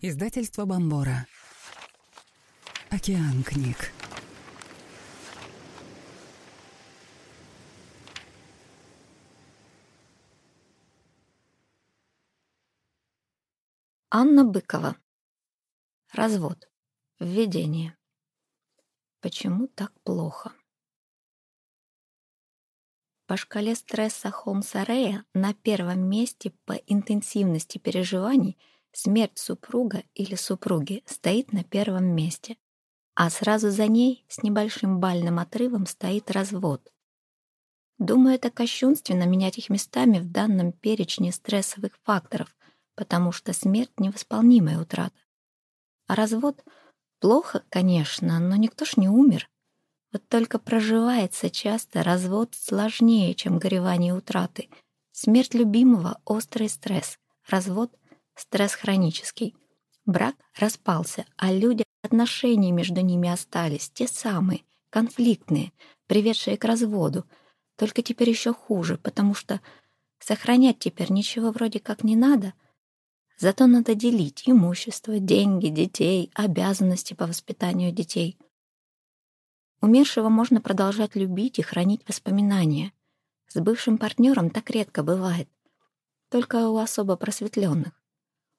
Издательство Бомбора. Океан книг. Анна Быкова. Развод. Введение. Почему так плохо? По шкале стресса Холмса Рея на первом месте по интенсивности переживаний – Смерть супруга или супруги стоит на первом месте, а сразу за ней с небольшим бальным отрывом стоит развод. Думаю, это кощунственно менять их местами в данном перечне стрессовых факторов, потому что смерть — невосполнимая утрата. А развод — плохо, конечно, но никто ж не умер. Вот только проживается часто развод сложнее, чем горевание утраты. Смерть любимого — острый стресс, развод — Стресс хронический. Брак распался, а люди, отношения между ними остались, те самые, конфликтные, приведшие к разводу. Только теперь еще хуже, потому что сохранять теперь ничего вроде как не надо. Зато надо делить имущество, деньги, детей, обязанности по воспитанию детей. Умершего можно продолжать любить и хранить воспоминания. С бывшим партнером так редко бывает. Только у особо просветленных.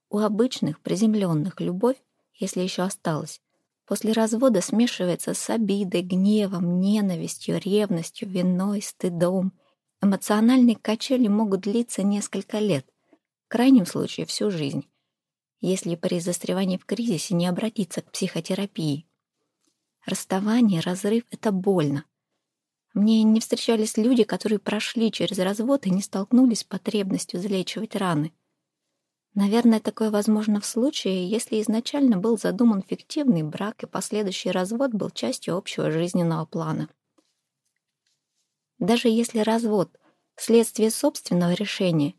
У обычных, приземленных любовь, если еще осталась, после развода смешивается с обидой, гневом, ненавистью, ревностью, виной, стыдом. Эмоциональные качели могут длиться несколько лет, в крайнем случае всю жизнь, если при застревании в кризисе не обратиться к психотерапии. Расставание, разрыв — это больно. Мне не встречались люди, которые прошли через развод и не столкнулись с потребностью залечивать раны. Наверное, такое возможно в случае, если изначально был задуман фиктивный брак и последующий развод был частью общего жизненного плана. Даже если развод — следствие собственного решения,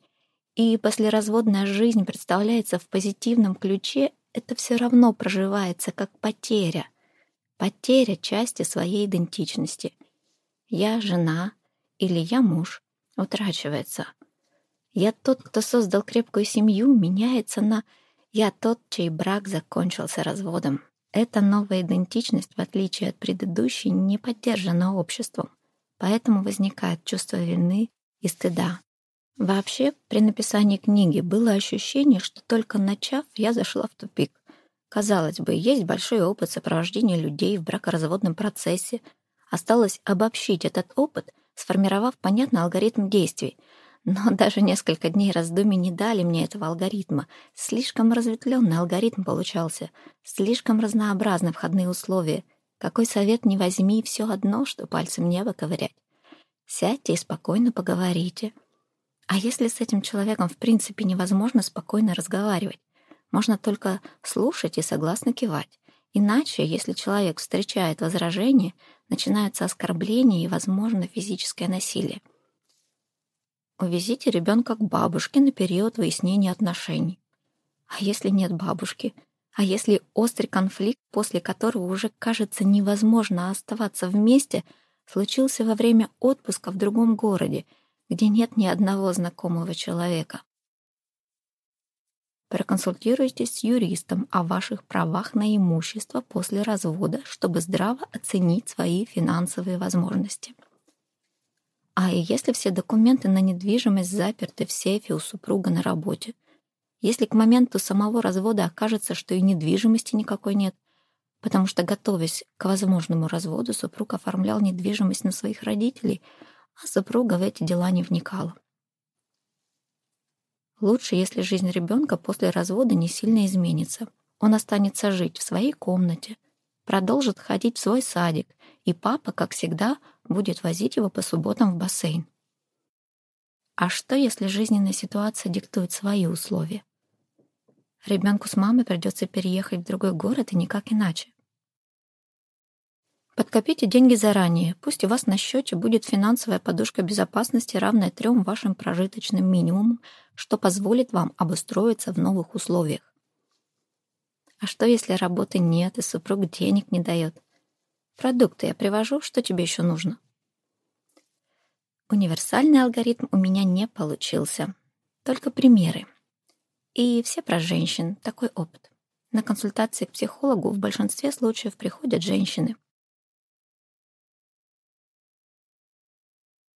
и послеразводная жизнь представляется в позитивном ключе, это все равно проживается как потеря. Потеря части своей идентичности. Я жена или я муж утрачивается — я тот, кто создал крепкую семью, меняется на «я тот, чей брак закончился разводом». Эта новая идентичность, в отличие от предыдущей, не поддержана обществом, поэтому возникает чувство вины и стыда. Вообще, при написании книги было ощущение, что только начав, я зашла в тупик. Казалось бы, есть большой опыт сопровождения людей в бракоразводном процессе. Осталось обобщить этот опыт, сформировав понятный алгоритм действий — но даже несколько дней раздумий не дали мне этого алгоритма. Слишком разветвленный алгоритм получался, слишком разнообразны входные условия. Какой совет не возьми, все одно, что пальцем небо ковырять. Сядьте и спокойно поговорите. А если с этим человеком в принципе невозможно спокойно разговаривать? Можно только слушать и согласно кивать. Иначе, если человек встречает возражения, начинаются оскорбления и, возможно, физическое насилие. Увезите ребенка к бабушке на период выяснения отношений. А если нет бабушки? А если острый конфликт, после которого уже кажется невозможно оставаться вместе, случился во время отпуска в другом городе, где нет ни одного знакомого человека? Проконсультируйтесь с юристом о ваших правах на имущество после развода, чтобы здраво оценить свои финансовые возможности. А если все документы на недвижимость заперты в сейфе у супруга на работе? Если к моменту самого развода окажется, что и недвижимости никакой нет, потому что, готовясь к возможному разводу, супруг оформлял недвижимость на своих родителей, а супруга в эти дела не вникала. Лучше, если жизнь ребенка после развода не сильно изменится. Он останется жить в своей комнате, продолжит ходить в свой садик, и папа, как всегда, будет возить его по субботам в бассейн. А что, если жизненная ситуация диктует свои условия? Ребенку с мамой придется переехать в другой город и никак иначе. Подкопите деньги заранее. Пусть у вас на счете будет финансовая подушка безопасности, равная трем вашим прожиточным минимумам, что позволит вам обустроиться в новых условиях. А что, если работы нет и супруг денег не дает? Продукты я привожу, что тебе еще нужно? Универсальный алгоритм у меня не получился. Только примеры. И все про женщин. Такой опыт. На консультации к психологу в большинстве случаев приходят женщины.